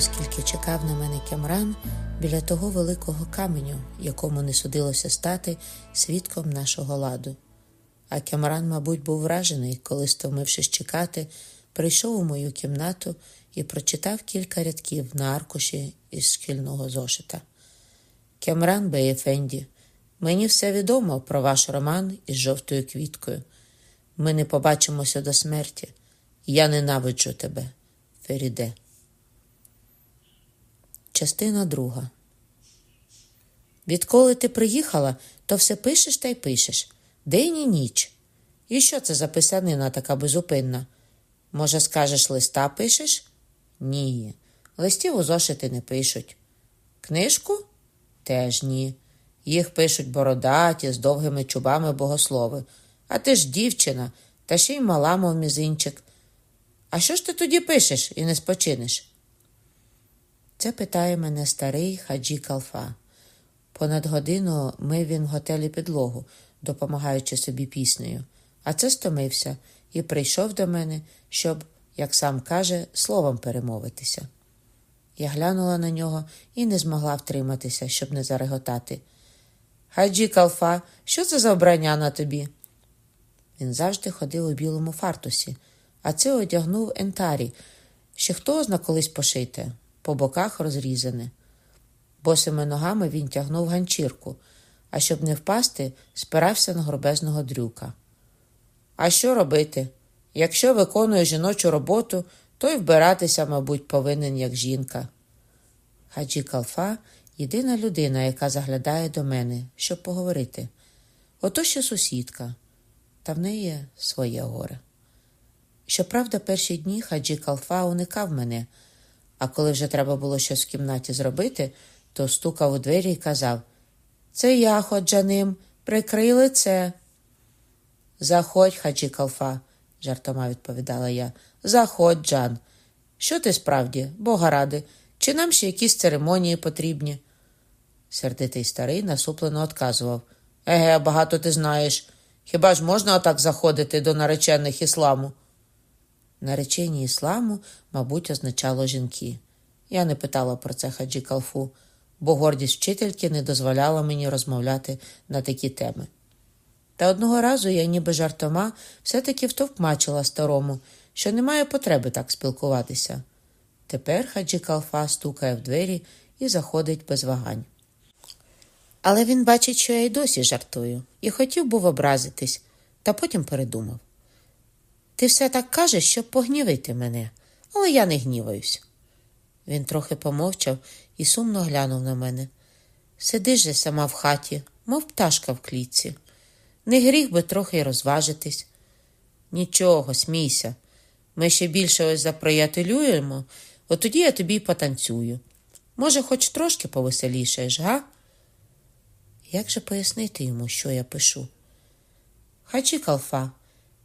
знаю, скільки чекав на мене Кемран біля того великого каменю, якому не судилося стати свідком нашого ладу. А Кемран, мабуть, був вражений, коли, стомившись чекати, прийшов у мою кімнату і прочитав кілька рядків на аркуші із шкільного зошита. Кемран Беєфенді, мені все відомо про ваш роман із жовтою квіткою. Ми не побачимося до смерті. Я ненавиджу тебе, Феріде. Частина друга. Відколи ти приїхала, то все пишеш та й пишеш день і ніч. І що це за писанина така безупинна? Може, скажеш, листа пишеш? Ні. Листів у зошити не пишуть. Книжку? Теж ні. Їх пишуть бородаті з довгими чубами богослови. А ти ж дівчина, та ще й мала, мов мізинчик. А що ж ти тоді пишеш і не спочинеш? Це питає мене старий хаджі Калфа. Понад годину мив він в готелі підлогу, допомагаючи собі піснею, а це стомився і прийшов до мене, щоб, як сам каже, словом перемовитися. Я глянула на нього і не змогла втриматися, щоб не зареготати. Хаджі Калфа, що це за обрання на тобі? Він завжди ходив у білому фартусі, а це одягнув ентарі, ще хто зна колись пошите, по боках розрізане. Босими ногами він тягнув ганчірку, а щоб не впасти, спирався на горбезного дрюка. А що робити? Якщо виконує жіночу роботу, то й вбиратися, мабуть, повинен як жінка. Хаджі Калфа єдина людина, яка заглядає до мене, щоб поговорити. Ото ще сусідка, та в неї своє горе. Щоправда, перші дні хаджі Калфа уникав мене, а коли вже треба було щось в кімнаті зробити, то стукав у двері і казав Це я, ходжаним, прикрий лице. Заходь, хаджі Калфа, жартома відповідала я. Заходь, Джан. Що ти справді, бога ради, чи нам ще якісь церемонії потрібні? Сердитий старий насуплено отказував. Еге, багато ти знаєш. Хіба ж можна отак заходити до наречених ісламу? Наречені ісламу, мабуть, означало жінки. Я не питала про це хаджі Калфу, бо гордість вчительки не дозволяла мені розмовляти на такі теми. Та одного разу я, ніби жартома, все-таки втовкмачила старому, що немає потреби так спілкуватися. Тепер хаджі Калфа стукає в двері і заходить без вагань. Але він бачить, що я й досі жартую, і хотів був образитись, та потім передумав. Ти все так кажеш, щоб погнівити мене, але я не гніваюсь. Він трохи помовчав і сумно глянув на мене. Сидиш же сама в хаті, мов пташка в клітці. Не гріх би трохи розважитись. Нічого, смійся. Ми ще більше ось заприятелюємо, от тоді я тобі й потанцюю. Може, хоч трошки повеселішаєш, га? Як же пояснити йому, що я пишу? Хачі калфа,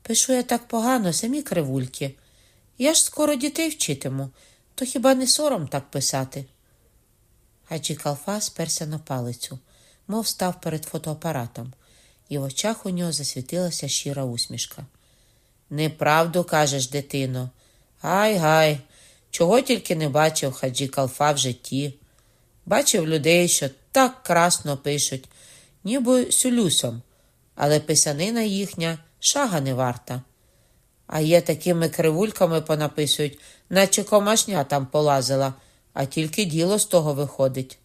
пишу я так погано, самі кривульки. Я ж скоро дітей вчитиму, то хіба не сором так писати? Хаджі Калфа сперся на палицю, мов став перед фотоапаратом, і в очах у нього засвітилася щира усмішка. Неправду кажеш, дитино. Гай гай, чого тільки не бачив хаджі Калфа в житті. Бачив людей, що так красно пишуть, ніби сюлюсом, але писанина їхня шага не варта. А є такими кривульками понаписують, наче комашня там полазила, а тільки діло з того виходить.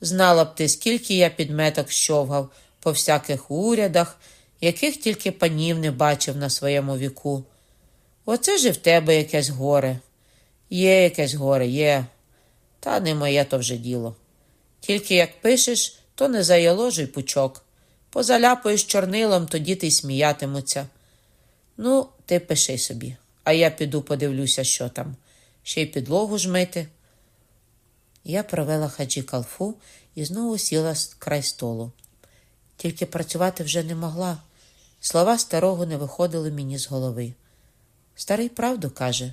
Знала б ти, скільки я підметок щовгав по всяких урядах, яких тільки панів не бачив на своєму віку. Оце ж і в тебе якесь горе. Є якесь горе, є, та не моє то вже діло. Тільки як пишеш, то не заяложуй пучок. Позаляпаєш чорнилом, тоді ти й сміятимуться. Ну, ти пиши собі, а я піду подивлюся, що там. Ще й підлогу жмити. Я провела хаджі калфу і знову сіла край столу. Тільки працювати вже не могла. Слова старого не виходили мені з голови. Старий правду каже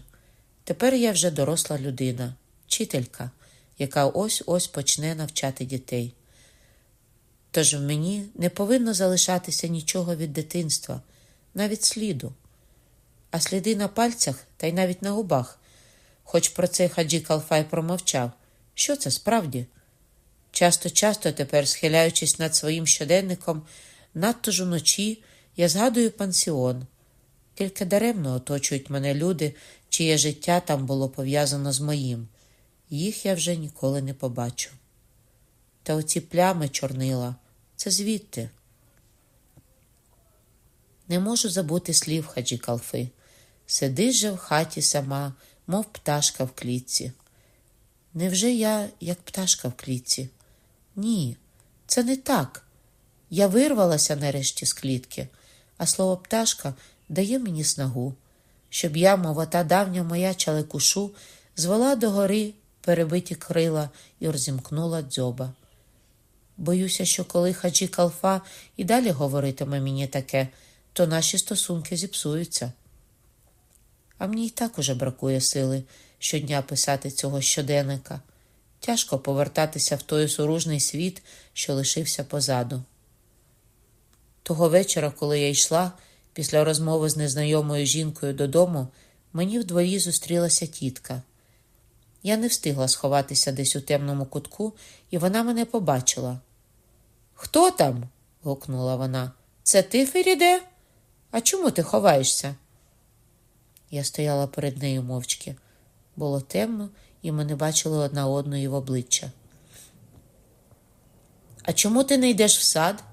тепер я вже доросла людина, вчителька, яка ось ось почне навчати дітей. Тож в мені не повинно залишатися нічого від дитинства, навіть сліду, а сліди на пальцях та й навіть на губах, хоч про це хаджі Калфай промовчав. Що це справді? Часто-часто тепер, схиляючись над своїм щоденником, надто ж уночі, я згадую пансіон. Тільки даремно оточують мене люди, чиє життя там було пов'язано з моїм. Їх я вже ніколи не побачу. Та оці плями чорнила це звідти. Не можу забути слів хаджі Калфи. Сидиш же в хаті сама, мов пташка в клітці. Невже я, як пташка в клітці? Ні, це не так. Я вирвалася нарешті з клітки, а слово пташка дає мені снагу, щоб я, мов та давня моя чалекушу, звела до гори перебиті крила і розімкнула дзьоба. Боюся, що коли хаджі Калфа і далі говоритиме мені таке, то наші стосунки зіпсуються. А мені й так уже бракує сили щодня писати цього щоденника. Тяжко повертатися в той суружний світ, що лишився позаду. Того вечора, коли я йшла після розмови з незнайомою жінкою додому, мені в зустрілася тітка. Я не встигла сховатися десь у темному кутку, і вона мене побачила. Хто там? гукнула вона. Це ти, Феріде? А чому ти ховаєшся? Я стояла перед нею мовчки. Було темно, і ми не бачили одна одної в обличчя. А чому ти не йдеш в сад?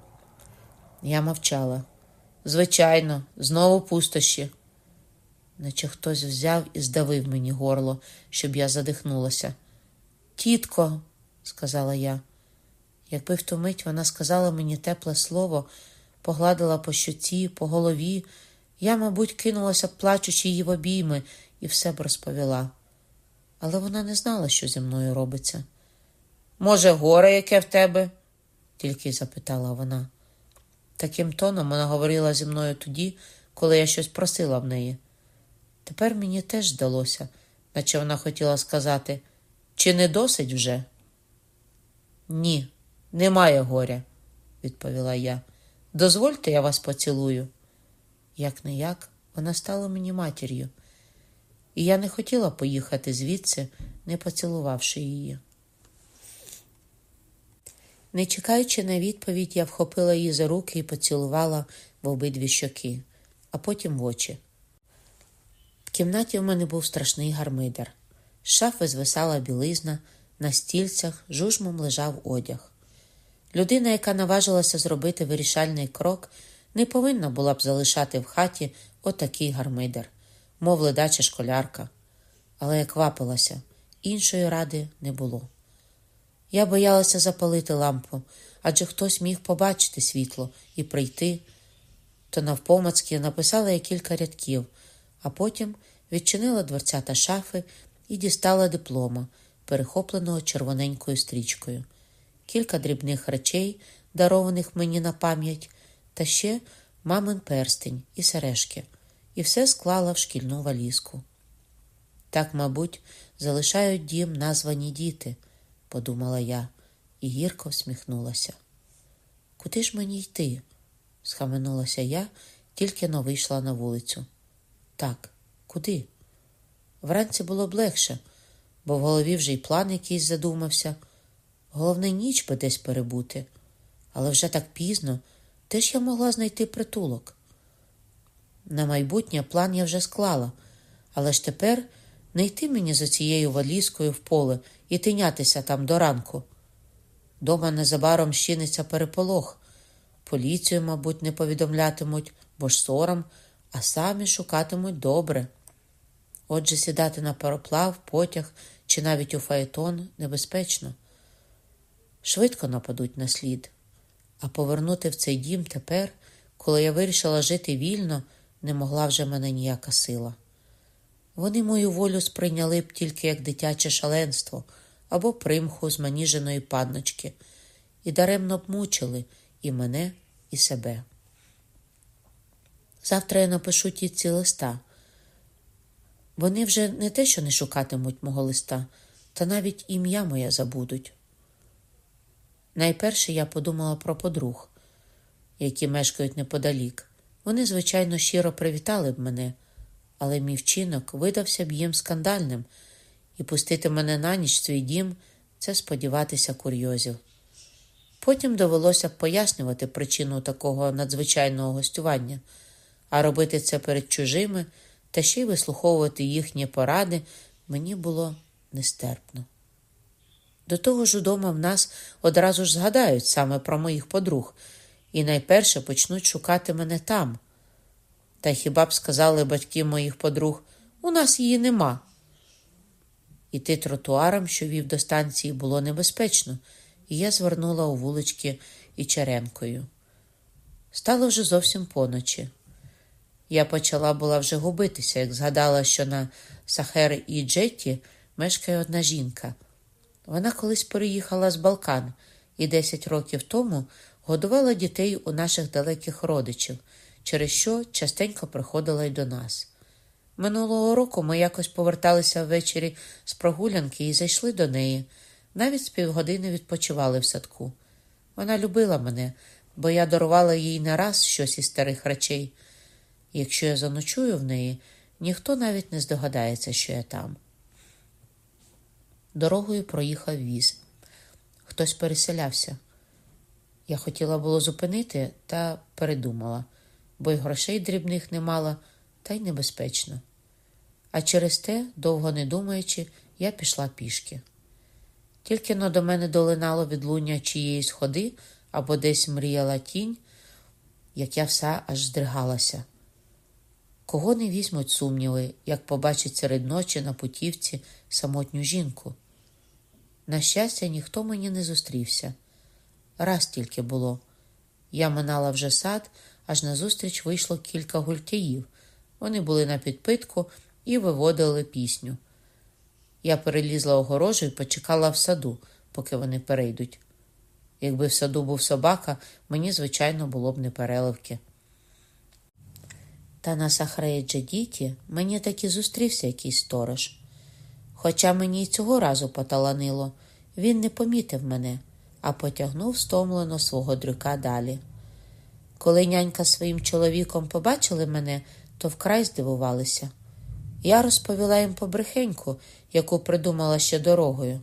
Я мовчала. Звичайно, знову пустощі. Наче хтось взяв і здавив мені горло, щоб я задихнулася. Тітко, сказала я. Якби в ту мить вона сказала мені тепле слово, погладила по щоці, по голові, я, мабуть, кинулася плачучи її в обійми і все б розповіла. Але вона не знала, що зі мною робиться. Може, горе яке в тебе? тільки запитала вона. Таким тоном вона говорила зі мною тоді, коли я щось просила в неї. Тепер мені теж здалося, наче вона хотіла сказати, чи не досить вже? Ні, немає горя, відповіла я. Дозвольте, я вас поцілую. Як не як, вона стала мені матір'ю, і я не хотіла поїхати звідси, не поцілувавши її. Не чекаючи на відповідь, я вхопила її за руки і поцілувала в обидві щоки, а потім в очі. В кімнаті в мене був страшний гармидер. З шафи звисала білизна, на стільцях жужмом лежав одяг. Людина, яка наважилася зробити вирішальний крок, не повинна була б залишати в хаті отакий гармидер, мов ледача школярка. Але я квапилася, іншої ради не було. Я боялася запалити лампу, адже хтось міг побачити світло і прийти. То навпомацьки написала я кілька рядків, а потім відчинила дверцята шафи і дістала диплома, перехопленого червоненькою стрічкою, кілька дрібних речей, дарованих мені на пам'ять, та ще мамин перстень і сережки, і все склала в шкільну валізку. Так, мабуть, залишають дім названі діти подумала я і гірко всміхнулася. Куди ж мені йти? схаменулася я, тільки но вийшла на вулицю. Так, куди? Вранці було б легше, бо в голові вже й план якийсь задумався. Головне, ніч би десь перебути, але вже так пізно, де ж я могла знайти притулок? На майбутнє план я вже склала, але ж тепер не йти мені за цією валізкою в поле і тинятися там до ранку. Дома незабаром щиниться переполох. Поліцію, мабуть, не повідомлятимуть, бо ж сором, а самі шукатимуть добре. Отже, сідати на пароплав, потяг чи навіть у фаетон небезпечно. Швидко нападуть на слід, а повернути в цей дім тепер, коли я вирішила жити вільно, не могла вже мене ніяка сила. Вони мою волю сприйняли б тільки як дитяче шаленство або примху з маніженої падночки, і даремно б мучили і мене, і себе. Завтра я напишу тітці листа. Вони вже не те, що не шукатимуть мого листа, та навіть ім'я моє забудуть. Найперше я подумала про подруг, які мешкають неподалік. Вони, звичайно, щиро привітали б мене але мій вчинок видався б їм скандальним, і пустити мене на ніч в свій дім це сподіватися курйозів. Потім довелося б пояснювати причину такого надзвичайного гостювання, а робити це перед чужими та ще й вислуховувати їхні поради мені було нестерпно. До того ж удома в нас одразу ж згадають саме про моїх подруг і найперше почнуть шукати мене там. Та хіба б сказали батьки моїх подруг, у нас її нема. Іти тротуаром, що вів до станції, було небезпечно, і я звернула у вулички і Черенкою. Стало вже зовсім поночі. Я почала була вже губитися, як згадала, що на Сахер і Джетті мешкає одна жінка. Вона колись переїхала з Балкан і 10 років тому годувала дітей у наших далеких родичів, через що частенько приходила й до нас. Минулого року ми якось поверталися ввечері з прогулянки і зайшли до неї. Навіть з півгодини відпочивали в садку. Вона любила мене, бо я дарувала їй не раз щось із старих речей. Якщо я заночую в неї, ніхто навіть не здогадається, що я там. Дорогою проїхав віз. Хтось переселявся. Я хотіла було зупинити та передумала, бо й грошей дрібних не мала, та й небезпечно. А через те, довго не думаючи, я пішла пішки. Тільки но до мене долинало відлуння чиєїсь ходи або десь мріяла тінь, як я вся аж здригалася. Кого не візьмуть сумніви, як побачить серед ночі на путівці самотню жінку? На щастя, ніхто мені не зустрівся. Раз тільки було. Я минала вже сад, аж назустріч вийшло кілька гультяїв. Вони були на підпитку і виводили пісню. Я перелізла огорожу і почекала в саду, поки вони перейдуть. Якби в саду був собака, мені, звичайно, було б не переливки. Та на Сахреї Джадіті мені таки зустрівся якийсь сторож. Хоча мені й цього разу поталанило, він не помітив мене, а потягнув стомлено свого дрюка далі. Коли нянька своїм чоловіком побачили мене, то вкрай здивувалися. Я розповіла їм побрехеньку, яку придумала ще дорогою.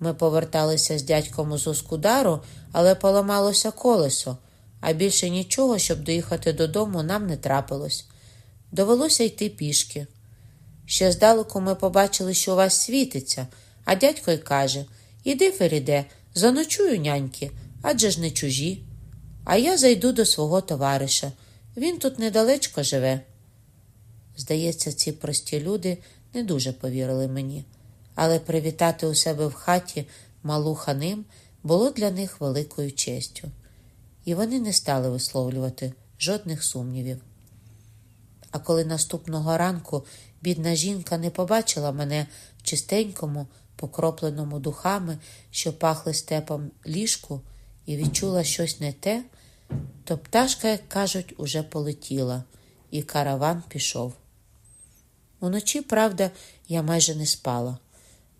Ми поверталися з дядьком з Ускудару, але поламалося колесо, а більше нічого, щоб доїхати додому, нам не трапилось. Довелося йти пішки. Ще здалеку ми побачили, що у вас світиться, а дядько й каже Іди, Феріде, заночую няньки, адже ж не чужі. А я зайду до свого товариша. Він тут недалечко живе. Здається, ці прості люди не дуже повірили мені, але привітати у себе в хаті малу ханим було для них великою честю, і вони не стали висловлювати жодних сумнівів. А коли наступного ранку бідна жінка не побачила мене в чистенькому, покропленому духами, що пахли степом ліжку, і відчула щось не те, то пташка, як кажуть, уже полетіла, і караван пішов. Уночі, правда, я майже не спала,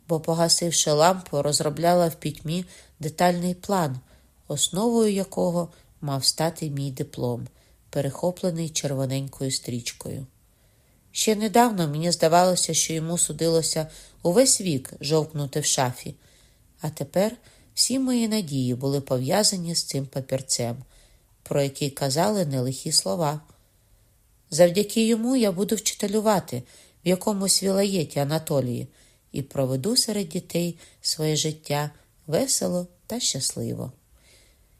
бо, погасивши лампу, розробляла в пітьмі детальний план, основою якого мав стати мій диплом, перехоплений червоненькою стрічкою. Ще недавно мені здавалося, що йому судилося увесь вік жовкнути в шафі, а тепер всі мої надії були пов'язані з цим папірцем, про який казали нелихі слова. Завдяки йому я буду вчителювати в якомусь вілаєті Анатолії і проведу серед дітей своє життя весело та щасливо.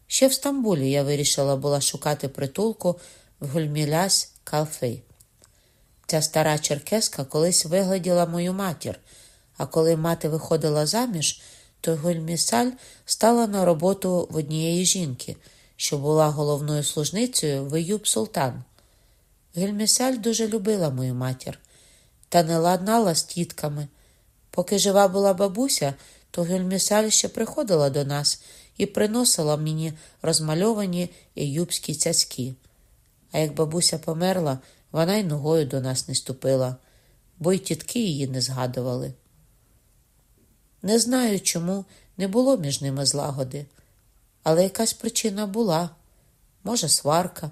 Ще в Стамбулі я вирішила була шукати притулку в Гульміляс Калфей. Ця стара черкеска колись вигляділа мою матір, а коли мати виходила заміж, то Гульмісаль стала на роботу в однієї жінки, що була головною служницею в Юб Султан. Гельмісаль дуже любила мою матір та не ладнала з тітками. Поки жива була бабуся, то Гельмісаль ще приходила до нас і приносила мені розмальовані юбські цяцьки. А як бабуся померла, вона й ногою до нас не ступила, бо й тітки її не згадували. Не знаю, чому не було між ними злагоди, але якась причина була, може, сварка.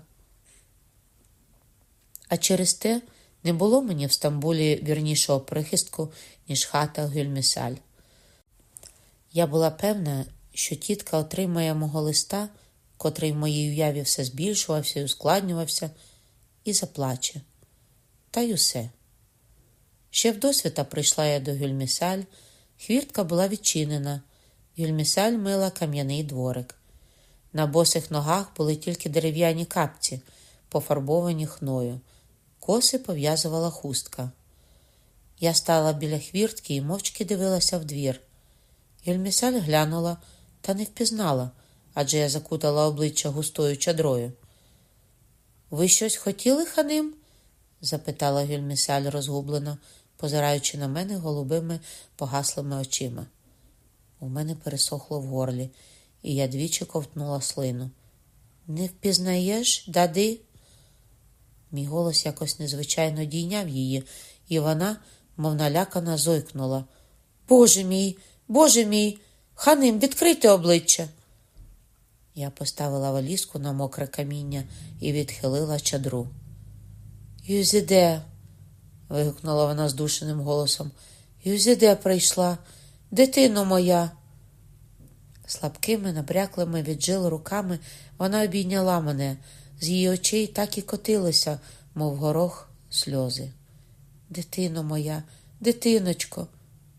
А через те Не було мені в Стамбулі вірнішого прихистку, ніж хата Гюльмісаль. Я була певна, що тітка отримає мого листа, котрий в моїй уяві все збільшувався і ускладнювався, і заплаче. Та й усе. Ще вдосвіта прийшла я до Гюльмісаль, хвіртка була відчинена, Гюльмісаль мила кам'яний дворик. На босих ногах були тільки дерев'яні капці, пофарбовані хною. Коси пов'язувала хустка. Я стала біля хвіртки і мовчки дивилася в двір. Гюльмісаль глянула та не впізнала, адже я закутала обличчя густою чадрою. Ви щось хотіли, ханим? запитала Гюльмісаль розгублено, позираючи на мене голубими погаслими очима. У мене пересохло в горлі, і я двічі ковтнула слину. Не впізнаєш, дади? Мій голос якось незвичайно дійняв її, і вона, мов налякана, зойкнула. Боже мій, боже мій, ханим, відкрийте обличчя. Я поставила валізку на мокре каміння і відхилила чадру. Юзіде, вигукнула вона здушеним голосом. Юзіде прийшла, дитино моя. Слабкими, набряклими від жил руками вона обійняла мене. З її очей так і котилися, мов горох, сльози. Дитино моя, дитиночко,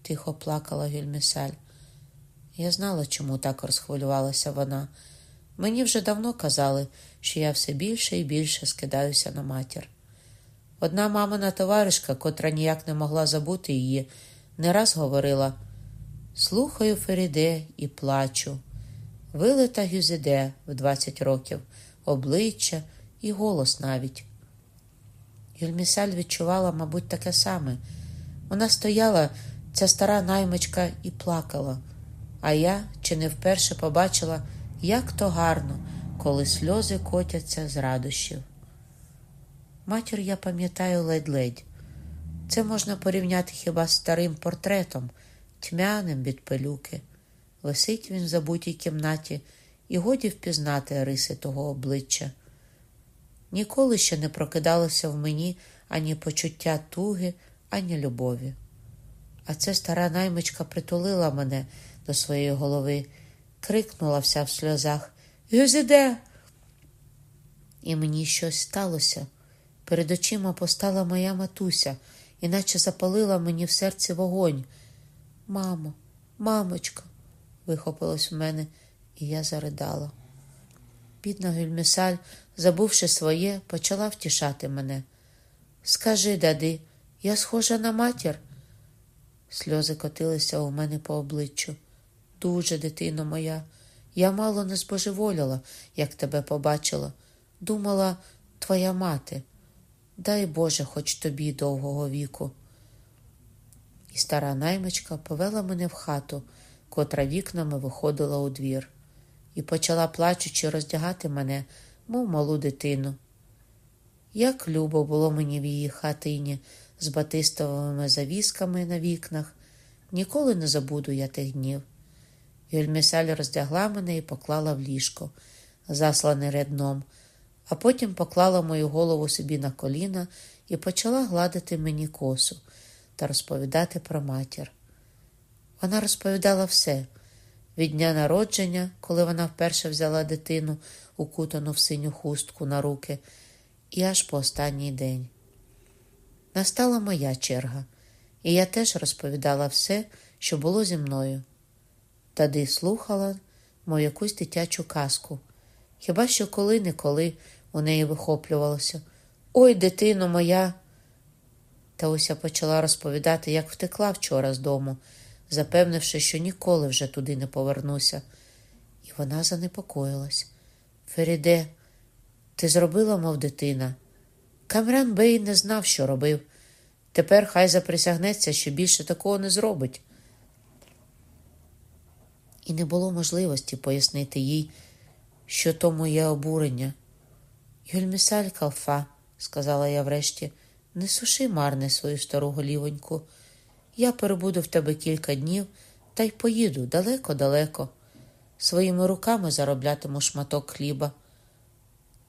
тихо плакала Гюльмісаль. Я знала, чому так розхвилювалася вона. Мені вже давно казали, що я все більше і більше скидаюся на матір. Одна мамина товаришка, котра ніяк не могла забути її, не раз говорила слухаю Феріде і плачу. Вилита Гюзиде в 20 років, обличчя і голос навіть. Юльмісаль відчувала, мабуть, таке саме. Вона стояла, ця стара наймичка, і плакала, а я чи не вперше побачила, як то гарно, коли сльози котяться з радощів. Матір я пам'ятаю ледь-ледь. Це можна порівняти хіба з старим портретом, тьмяним від пилюки. Висить він в забутій кімнаті, і годі впізнати риси того обличчя. Ніколи ще не прокидалося в мені ані почуття туги, ані любові. А це стара наймичка притулила мене до своєї голови, крикнула вся в сльозах Гюзіде! І мені щось сталося. Перед очима постала моя матуся, іначе запалила мені в серці вогонь. Мамо, мамочко, вихопилось в мене, і я заридала. Бідна Гюльмісаль, забувши своє, почала втішати мене. Скажи, дади, я схожа на матір. Сльози котилися у мене по обличчю. Дуже, дитино моя, я мало не збожеволіла, як тебе побачила. Думала, твоя мати. Дай Боже, хоч тобі довгого віку. І стара наймичка повела мене в хату, котра вікнами виходила у двір, і почала, плачучи, роздягати мене, мов малу дитину. Як любо було мені в її хатині з батистовими завісками на вікнах, ніколи не забуду я тих днів. Гюльмісаль роздягла мене і поклала в ліжко, заслане рядном, а потім поклала мою голову собі на коліна і почала гладити мені косу та розповідати про матір. Вона розповідала все від дня народження, коли вона вперше взяла дитину, укутану в синю хустку на руки, і аж по останній день. Настала моя черга, і я теж розповідала все, що було зі мною. Тади слухала мою якусь дитячу казку, хіба що коли-неколи у неї вихоплювалося Ой, дитино моя. Та ось я почала розповідати, як втекла вчора з дому, запевнивши, що ніколи вже туди не повернуся. І вона занепокоїлась. Феріде, ти зробила, мов дитина. Камран Бей не знав, що робив. Тепер хай заприсягнеться, що більше такого не зробить. І не було можливості пояснити їй, що то моє обурення. Юльмісаль калфа, сказала я врешті, не суши марне свою стару голівоньку. Я перебуду в тебе кілька днів та й поїду далеко-далеко. Своїми руками зароблятиму шматок хліба.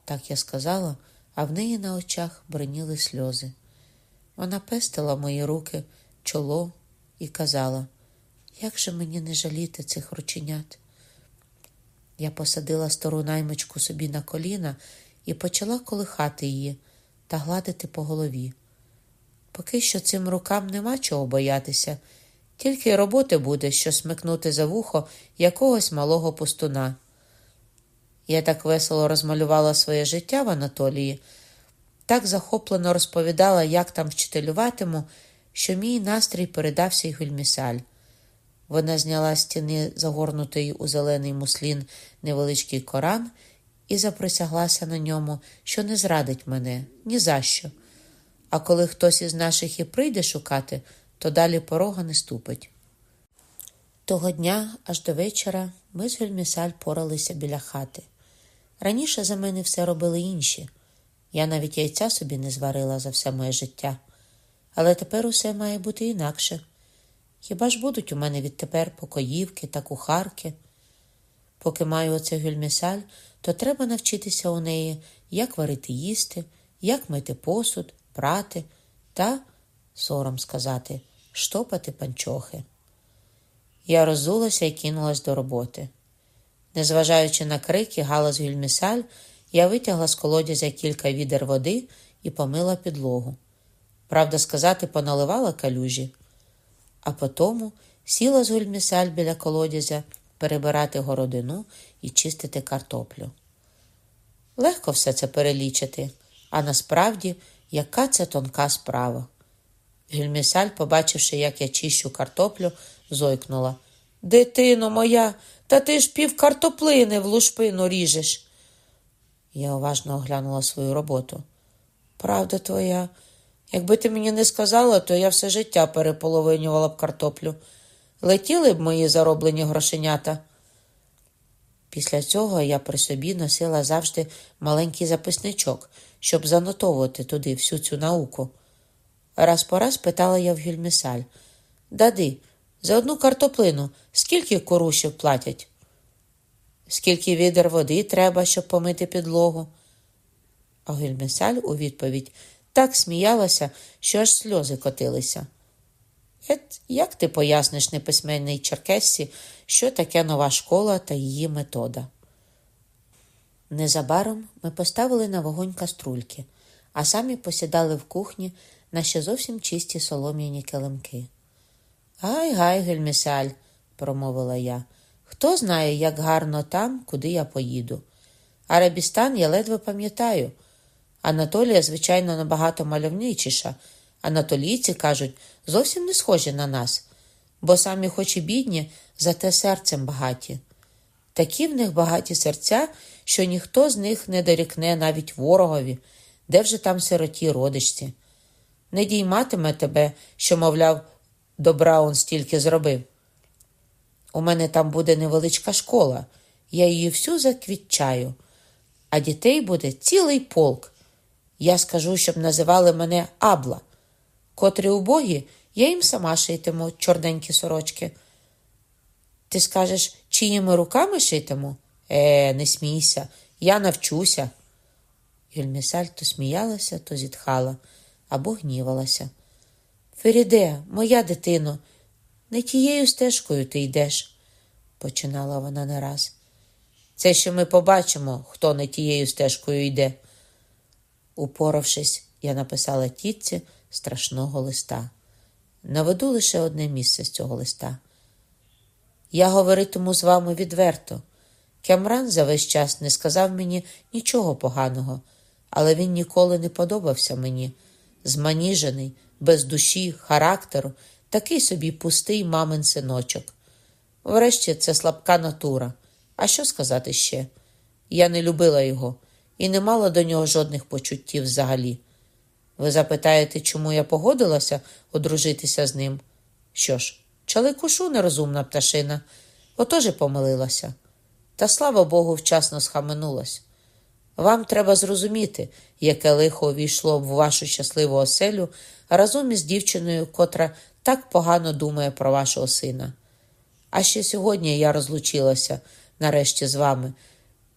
Так я сказала, а в неї на очах бриніли сльози. Вона пестила мої руки, чоло і казала, як же мені не жаліти цих рученят. Я посадила стару наймичку собі на коліна і почала колихати її та гладити по голові. Поки що цим рукам нема чого боятися, тільки роботи буде, що смикнути за вухо якогось малого пустуна. Я так весело розмалювала своє життя в Анатолії, так захоплено розповідала, як там вчителюватиму, що мій настрій передався й гульмісаль. Вона зняла з стіни загорнутої у зелений муслін невеличкий коран і заприсяглася на ньому, що не зрадить мене ні за що. А коли хтось із наших і прийде шукати, то далі порога не ступить. Того дня, аж до вечора, ми з Гельмісаль поралися біля хати. Раніше за мене все робили інші. Я навіть яйця собі не зварила за все моє життя. Але тепер усе має бути інакше. Хіба ж будуть у мене відтепер покоївки та кухарки? Поки маю оце гюльмісаль, то треба навчитися у неї, як варити їсти, як мити посуд, прати та, сором сказати, штопати панчохи. Я розулася і кинулась до роботи. Незважаючи на крики, галас гюльмісаль, я витягла з колодязя кілька відер води і помила підлогу. Правда сказати, поналивала калюжі, а потому сіла з гульмісаль біля колодязя перебирати городину і чистити картоплю. Легко все це перелічити, а насправді яка це тонка справа. Гюльмісаль, побачивши, як я чищу картоплю, зойкнула. Дитино моя, та ти ж пів картоплини в лушпину ріжеш. Я уважно оглянула свою роботу. Правда твоя, якби ти мені не сказала, то я все життя переполовинювала б картоплю. Летіли б мої зароблені грошенята. Після цього я при собі носила завжди маленький записничок, щоб занотовувати туди всю цю науку. Раз по раз питала я в гюльмісаль Дади, за одну картоплину скільки корушів платять? Скільки відер води треба, щоб помити підлогу? А гюльмісаль у відповідь так сміялася, що аж сльози котилися. Ет, як ти поясниш неписьменній черкессі, що таке нова школа та її метода? Незабаром ми поставили на вогонь каструльки, а самі посідали в кухні на ще зовсім чисті солом'яні килимки. Гай, гай, гельмісаль, промовила я. Хто знає, як гарно там, куди я поїду. Арабістан я ледве пам'ятаю. Анатолія, звичайно, набагато мальовничіша. Анатолійці кажуть, зовсім не схожі на нас, бо самі, хоч і бідні, зате серцем багаті. Такі в них багаті серця, що ніхто з них не дорікне навіть ворогові, де вже там сироті родичці. Не дійматиме тебе, що, мовляв, добра он стільки зробив. У мене там буде невеличка школа, я її всю заквітчаю, а дітей буде цілий полк. Я скажу, щоб називали мене Абла. Котрі убогі, я їм сама шитиму чорненькі сорочки. Ти скажеш, чиїми руками шитиму? Е, не смійся, я навчуся. Юльмісаль то сміялася, то зітхала або гнівалася. Феріде, моя дитино, не тією стежкою ти йдеш, починала вона не раз. Це ще ми побачимо, хто не тією стежкою йде. Упоравшись, я написала тітці страшного листа. Наведу лише одне місце з цього листа. Я говоритиму з вами відверто. Кемран за весь час не сказав мені нічого поганого, але він ніколи не подобався мені. Зманіжений, без душі, характеру, такий собі пустий мамин синочок. Врешті це слабка натура. А що сказати ще? Я не любила його і не мала до нього жодних почуттів взагалі. Ви запитаєте, чому я погодилася одружитися з ним? Що ж, чаликушу нерозумна пташина, отож і помилилася. Та слава Богу, вчасно схаменулась. Вам треба зрозуміти, яке лихо увійшло в вашу щасливу оселю разом із дівчиною, котра так погано думає про вашого сина. А ще сьогодні я розлучилася нарешті з вами,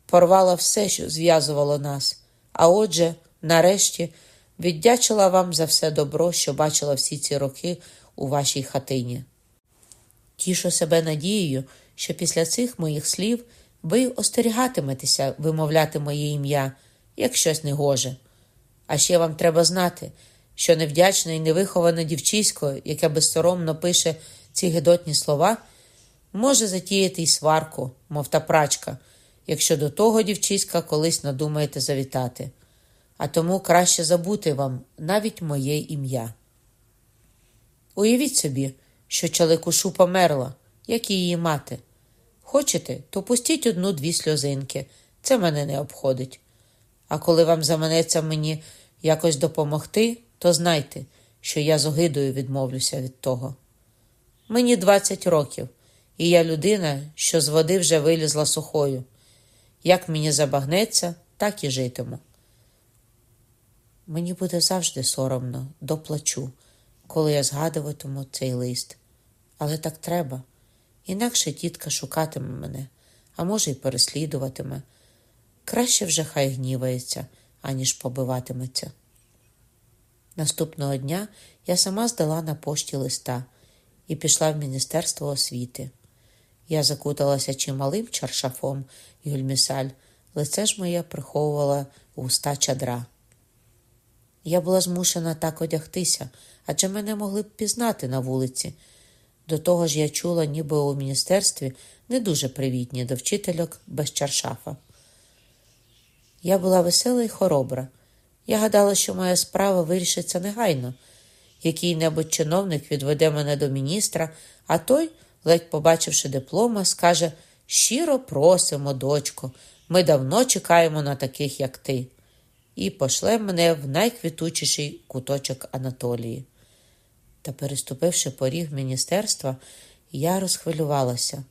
порвала все, що зв'язувало нас. А отже, нарешті, віддячила вам за все добро, що бачила всі ці роки у вашій хатині. Тішу себе надією, що після цих моїх слів ви остерігатиметеся вимовляти моє ім'я, як щось негоже. А ще вам треба знати, що невдячне і невиховане дівчисько, яке безсоромно пише ці гидотні слова, може затіяти й сварку, мов та прачка, якщо до того дівчиська колись надумаєте завітати. А тому краще забути вам навіть моє ім'я. Уявіть собі, що чаликушу померла, як і її мати. Хочете, то пустіть одну-дві сльозинки, це мене не обходить. А коли вам заманеться мені якось допомогти, то знайте, що я з огидою відмовлюся від того. Мені 20 років, і я людина, що з води вже вилізла сухою. Як мені забагнеться, так і житиму. Мені буде завжди соромно, доплачу, коли я згадуватиму цей лист. Але так треба. Інакше тітка шукатиме мене, а може, й переслідуватиме. Краще вже хай гнівається, аніж побиватиметься. Наступного дня я сама здала на пошті листа і пішла в Міністерство освіти. Я закуталася чималим чаршафом і гульмісаль, лице ж моє приховувала уста чадра. Я була змушена так одягтися, адже мене могли б пізнати на вулиці. До того ж я чула, ніби у міністерстві не дуже привітні до вчительок без чаршафа. Я була весела і хоробра. Я гадала, що моя справа вирішиться негайно. Який-небудь чиновник відведе мене до міністра, а той, ледь побачивши диплома, скаже щиро просимо, дочко, ми давно чекаємо на таких, як ти, і пошле мене в найквітучіший куточок Анатолії. Та, переступивши поріг міністерства, я розхвилювалася.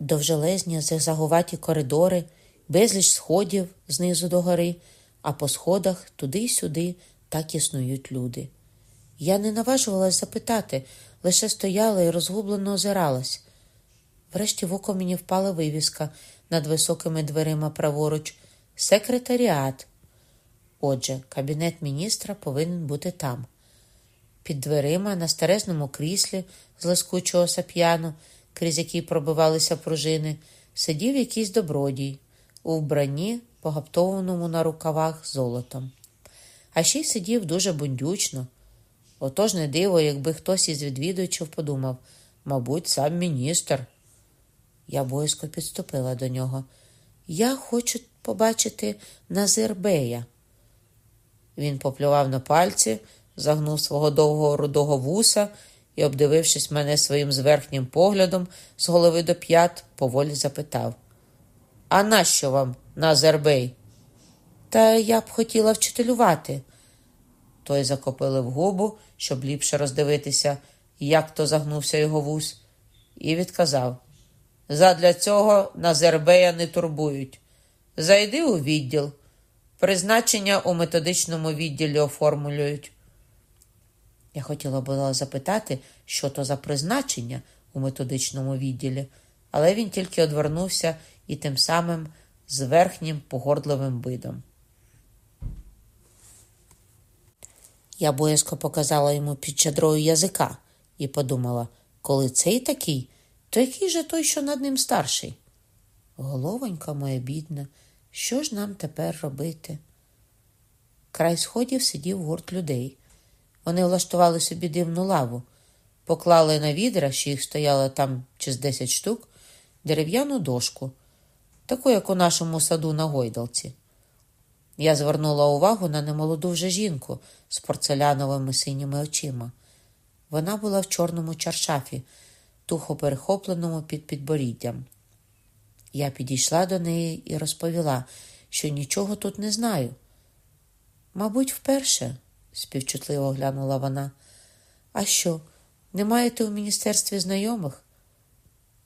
Довжелезні загуваті коридори, безліч сходів знизу до гори, а по сходах туди й сюди так існують люди. Я не наважувалась запитати, лише стояла і розгублено озиралась. Врешті в око мені впала вивіска над високими дверима праворуч секретаріат. Отже, кабінет міністра повинен бути там. Під дверима на старезному кріслі з лискучого сап'яну, крізь який пробивалися пружини, сидів якийсь добродій у вбранні, погаптованому на рукавах золотом. А ще й сидів дуже бундючно. Отож не диво, якби хтось із відвідувачів подумав мабуть, сам міністр. Я боязко підступила до нього. Я хочу побачити Назирбея. Він поплював на пальці загнув свого довгого рудого вуса і, обдивившись мене своїм зверхнім поглядом з голови до п'ят, поволі запитав: А нащо вам, Назарбей? Та я б хотіла вчителювати. Той закопилив губу, щоб ліпше роздивитися, як то загнувся його вус, і відказав: Задля цього Назербея не турбують. Зайди у відділ. Призначення у методичному відділі оформлюють. Я хотіла була запитати, що то за призначення у методичному відділі, але він тільки одвернувся і тим самим з верхнім погордливим видом. Я боязко показала йому під чадрою язика і подумала, коли цей такий, то який же той, що над ним старший? Головонька моя бідна, що ж нам тепер робити? Край сходів сидів гурт людей. Вони влаштували собі дивну лаву, поклали на відра, що їх стояло там чи з десять штук, дерев'яну дошку, таку, як у нашому саду на гойдалці. Я звернула увагу на немолоду вже жінку з порцеляновими синіми очима. Вона була в чорному чаршафі, тухо перехопленому під підборіддям. Я підійшла до неї і розповіла, що нічого тут не знаю. Мабуть, вперше співчутливо глянула вона. А що, не маєте у міністерстві знайомих?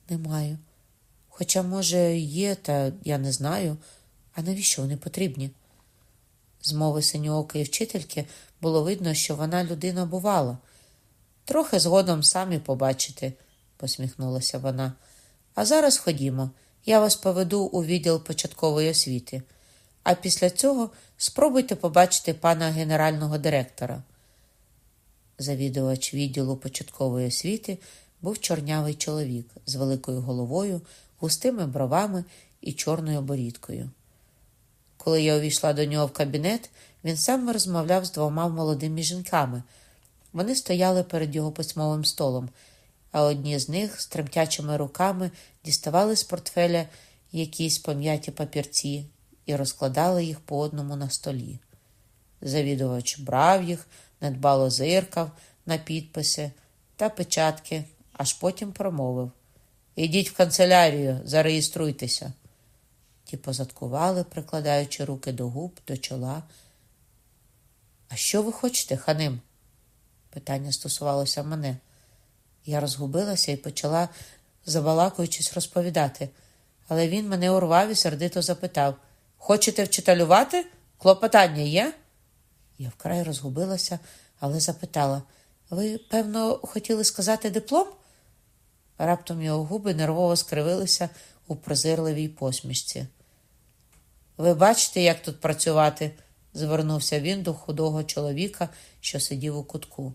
Не маю. Хоча, може, є, та я не знаю, а навіщо вони потрібні? З мови синьоокої вчительки було видно, що вона людина бувала. Трохи згодом самі побачите, посміхнулася вона. А зараз ходімо, я вас поведу у відділ початкової освіти. а після цього спробуйте побачити пана генерального директора. Завідувач відділу початкової освіти був чорнявий чоловік з великою головою, густими бровами і чорною борідкою. Коли я увійшла до нього в кабінет, він сам розмовляв з двома молодими жінками. Вони стояли перед його письмовим столом, а одні з них з тремтячими руками діставали з портфеля якісь пом'яті папірці і розкладали їх по одному на столі. Завідувач брав їх, недбало зиркав на підписи та печатки, аж потім промовив Ідіть в канцелярію, зареєструйтеся. Ті позадкували, прикладаючи руки до губ, до чола. А що ви хочете, ханим? Питання стосувалося мене. Я розгубилася і почала, забалакуючись, розповідати, але він мене урвав і сердито запитав Хочете вчиталювати? Клопотання є? Я вкрай розгубилася, але запитала ви, певно, хотіли сказати диплом? Раптом його губи нервово скривилися у прозирливій посмішці. Ви бачите, як тут працювати? звернувся він до худого чоловіка, що сидів у кутку.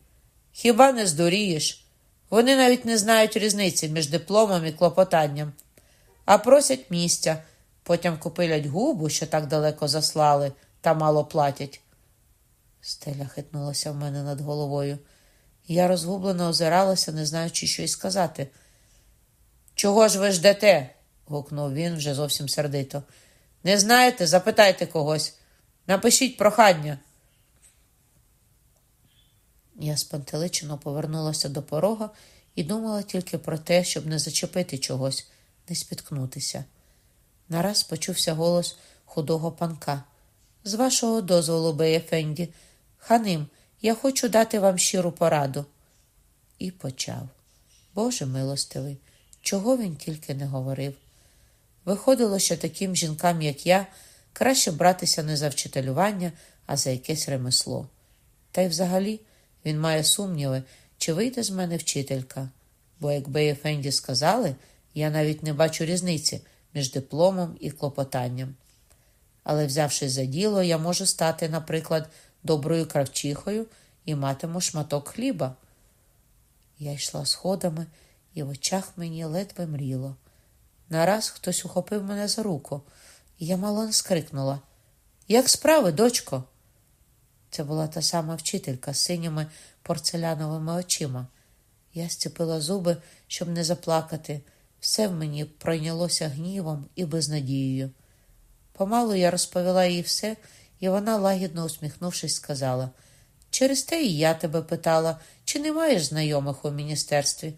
Хіба не здурієш? Вони навіть не знають різниці між дипломом і клопотанням, а просять місця, потім купилять губу, що так далеко заслали, та мало платять. Стеля хитнулася в мене над головою. Я розгублено озиралася, не знаючи, що й сказати. Чого ж ви ждете? гукнув він вже зовсім сердито. Не знаєте, запитайте когось. Напишіть прохання. Я спантеличено повернулася до порога і думала тільки про те, щоб не зачепити чогось, не спіткнутися. Нараз почувся голос худого панка. З вашого дозволу, Беєфенді, ханим, я хочу дати вам щиру пораду. І почав. Боже милостивий, чого він тільки не говорив. Виходило, що таким жінкам, як я, краще братися не за вчителювання, а за якесь ремесло. Та й взагалі він має сумніви, чи вийде з мене вчителька, бо, як Бей Фенді сказали, я навіть не бачу різниці між дипломом і клопотанням. Але, взявшись за діло, я можу стати, наприклад, доброю кравчихою і матиму шматок хліба. Я йшла сходами, і в очах мені ледве мріло. Нараз хтось ухопив мене за руку, і я мало не скрикнула. Як справи, дочко? Це була та сама вчителька з синіми порцеляновими очима. Я зціпила зуби, щоб не заплакати. Все в мені пройнялося гнівом і безнадією. Помалу я розповіла їй все, і вона, лагідно усміхнувшись, сказала через те і я тебе питала, чи не маєш знайомих у міністерстві,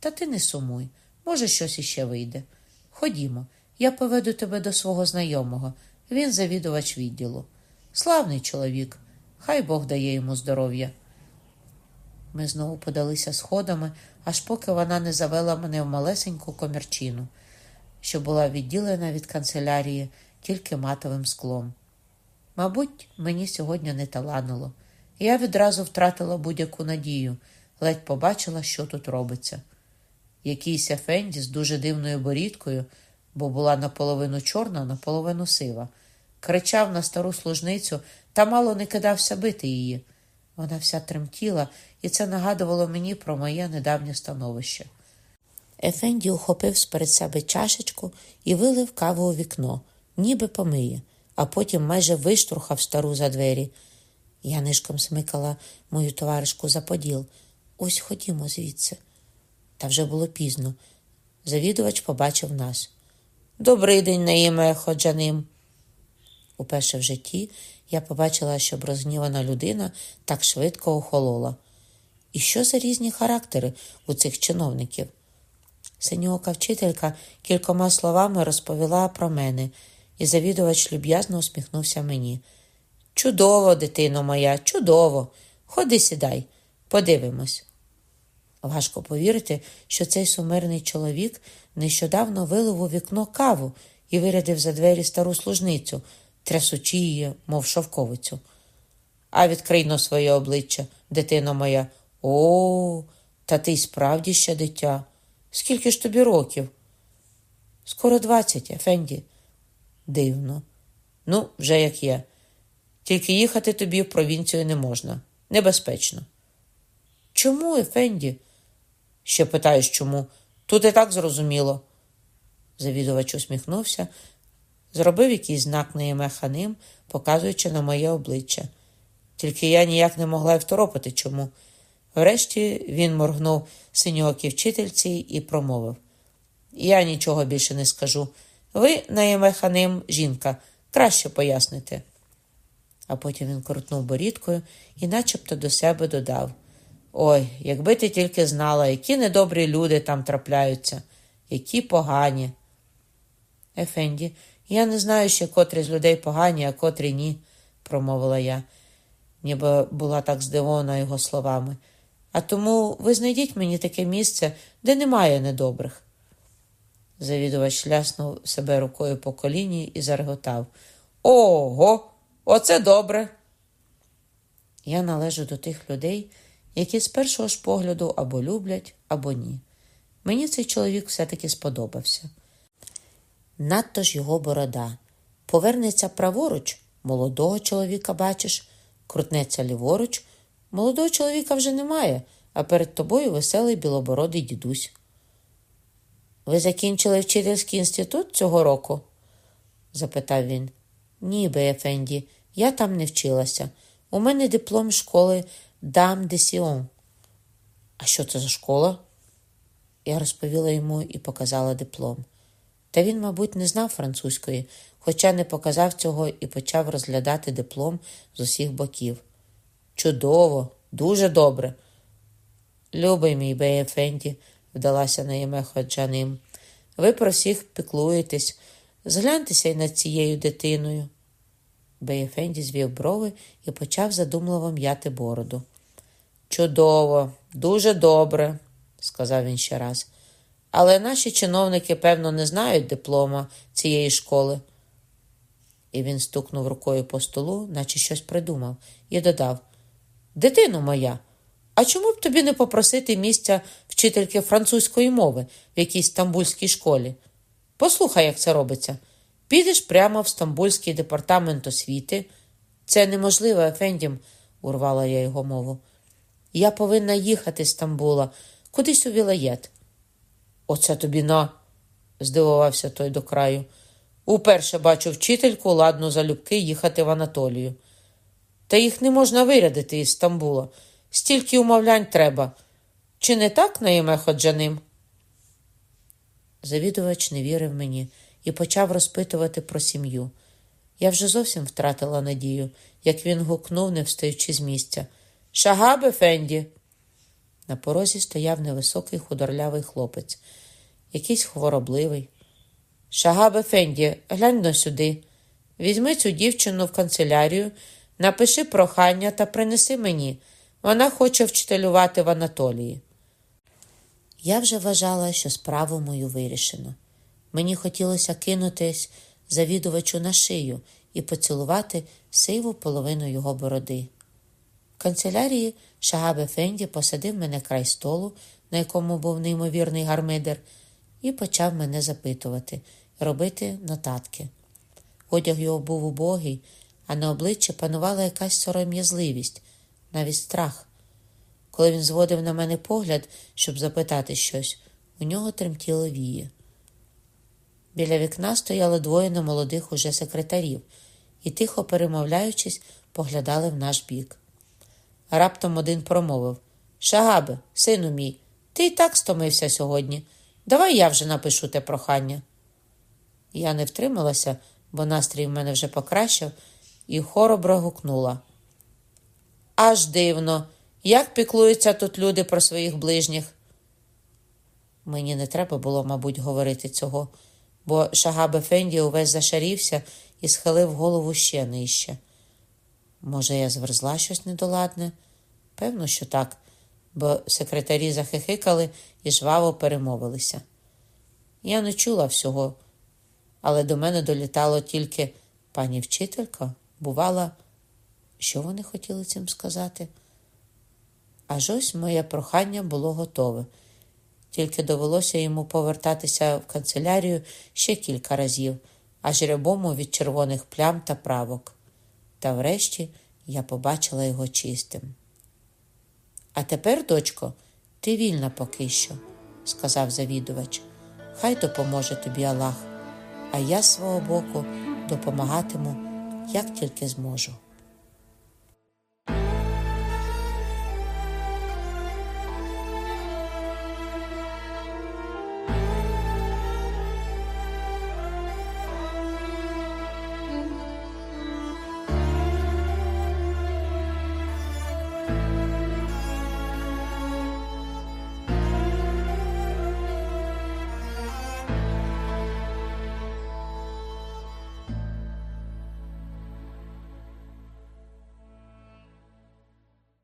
та ти не сумуй, може, щось іще вийде. Ходімо, я поведу тебе до свого знайомого. Він завідувач відділу. Славний чоловік, хай Бог дає йому здоров'я. Ми знову подалися сходами, аж поки вона не завела мене в малесеньку комірчину, що була відділена від канцелярії тільки матовим склом. Мабуть, мені сьогодні не талануло. Я відразу втратила будь-яку надію, ледь побачила, що тут робиться. Якийсь Ефенді з дуже дивною борідкою, бо була наполовину чорна, наполовину сива, кричав на стару служницю та мало не кидався бити її. Вона вся тремтіла, і це нагадувало мені про моє недавнє становище. Ефенді ухопив сперед себе чашечку і вилив каву у вікно, ніби помиє, а потім майже виштурхав стару за двері. Я нишком смикала мою товаришку за поділ. Ось ходімо звідси. Та вже було пізно. Завідувач побачив нас. Добрий день, Наїме Ходжаним. Уперше в житті я побачила, щоб розгнівана людина так швидко охолола. І що за різні характери у цих чиновників? Синьока вчителька кількома словами розповіла про мене, і завідувач люб'язно усміхнувся мені. Чудово, дитино моя, чудово. Ходи сідай, подивимось. Важко повірити, що цей сумирний чоловік нещодавно вилив у вікно каву і вирядив за двері стару служницю, трясучи її, мов шовковицю. А відкрий но своє обличчя, дитино моя. О, та ти й справді ще дитя. Скільки ж тобі років? Скоро двадцять, Ефенді. Дивно. Ну, вже як є. Тільки їхати тобі в провінцію не можна. Небезпечно. Чому, Ефенді? Ще питаєш чому? Тут і так зрозуміло. Завідувач усміхнувся, зробив якийсь знак на ім'я показуючи на моє обличчя. Тільки я ніяк не могла й второпити чому. Врешті він моргнув синьоокій вчительці і промовив: Я нічого більше не скажу. Ви, Наєме Ханим, жінка, краще поясните. А потім він крутнув борідкою і начебто до себе додав. Ой, якби ти тільки знала, які недобрі люди там трапляються, які погані. Ефенді, я не знаю ще котрі з людей погані, а котрі ні, промовила я, ніби була так здивована його словами. А тому ви знайдіть мені таке місце, де немає недобрих. Завідувач ляснув себе рукою по коліні і зареготав. Ого, оце добре. Я належу до тих людей, які з першого ж погляду або люблять, або ні. Мені цей чоловік все-таки сподобався. Надто ж його борода. Повернеться праворуч, молодого чоловіка бачиш, крутнеться ліворуч, молодого чоловіка вже немає, а перед тобою веселий білобородий дідусь. Ви закінчили вчительський інститут цього року? запитав він. Ні, Беєфенді, я там не вчилася. У мене диплом школи Дам де Сіон. А що це за школа? Я розповіла йому і показала диплом. Та він, мабуть, не знав французької, хоча не показав цього і почав розглядати диплом з усіх боків. Чудово, дуже добре. Любий мій Беєфенді, вдалася на ім'я Ходжаним. Ви про всіх піклуєтесь, згляньтеся й над цією дитиною. Беєфенді звів брови і почав задумливо м'яти бороду. Чудово, дуже добре, сказав він ще раз. Але наші чиновники, певно, не знають диплома цієї школи. І він стукнув рукою по столу, наче щось придумав, і додав: Дитино моя, а чому б тобі не попросити місця вчительки французької мови в якійсь стамбульській школі? Послухай, як це робиться. Підеш прямо в Стамбульський департамент освіти. Це неможливо, Ефендім, урвала я його мову. Я повинна їхати з Стамбула, кудись у Вілаєт. Оце тобі на, здивувався той до краю. Уперше бачу вчительку, ладно залюбки їхати в Анатолію. Та їх не можна вирядити із Стамбула. Стільки умовлянь треба. Чи не так, Наїме Ходжаним? Завідувач не вірив мені і почав розпитувати про сім'ю. Я вже зовсім втратила надію, як він гукнув, не встаючи з місця. Шагабе, Фенді. На порозі стояв невисокий худорлявий хлопець, якийсь хворобливий. Шагабе Фенді, глянь но сюди. Візьми цю дівчину в канцелярію, напиши прохання та принеси мені. Вона хоче вчителювати в Анатолії. Я вже вважала, що справу мою вирішено. Мені хотілося кинутись завідувачу на шию і поцілувати сиву половину його бороди. В канцелярії Шагабе Фенді посадив мене край столу, на якому був неймовірний гармидер, і почав мене запитувати, робити нотатки. Одяг його був убогий, а на обличчі панувала якась сором'язливість, навіть страх. Коли він зводив на мене погляд, щоб запитати щось, у нього тремтіло вії. Біля вікна стояли двоє немолодих уже секретарів і, тихо перемовляючись, поглядали в наш бік. Раптом один промовив Шагабе, сину мій, ти й так стомився сьогодні. Давай я вже напишу те прохання. Я не втрималася, бо настрій в мене вже покращив, і хоробро гукнула. Аж дивно, як піклуються тут люди про своїх ближніх. Мені не треба було, мабуть, говорити цього, бо Шагабе Фенді увесь зашарівся і схилив голову ще нижче. Може, я зверзла щось недоладне? Певно, що так, бо секретарі захихикали і жваво перемовилися. Я не чула всього, але до мене долітало тільки пані вчителька, бувала, що вони хотіли цим сказати. Аж ось моє прохання було готове, тільки довелося йому повертатися в канцелярію ще кілька разів, аж рябому від червоних плям та правок. Та врешті я побачила його чистим. А тепер, дочко, ти вільна поки що, сказав завідувач. Хай допоможе тобі Аллах, а я свого боку допомагатиму, як тільки зможу.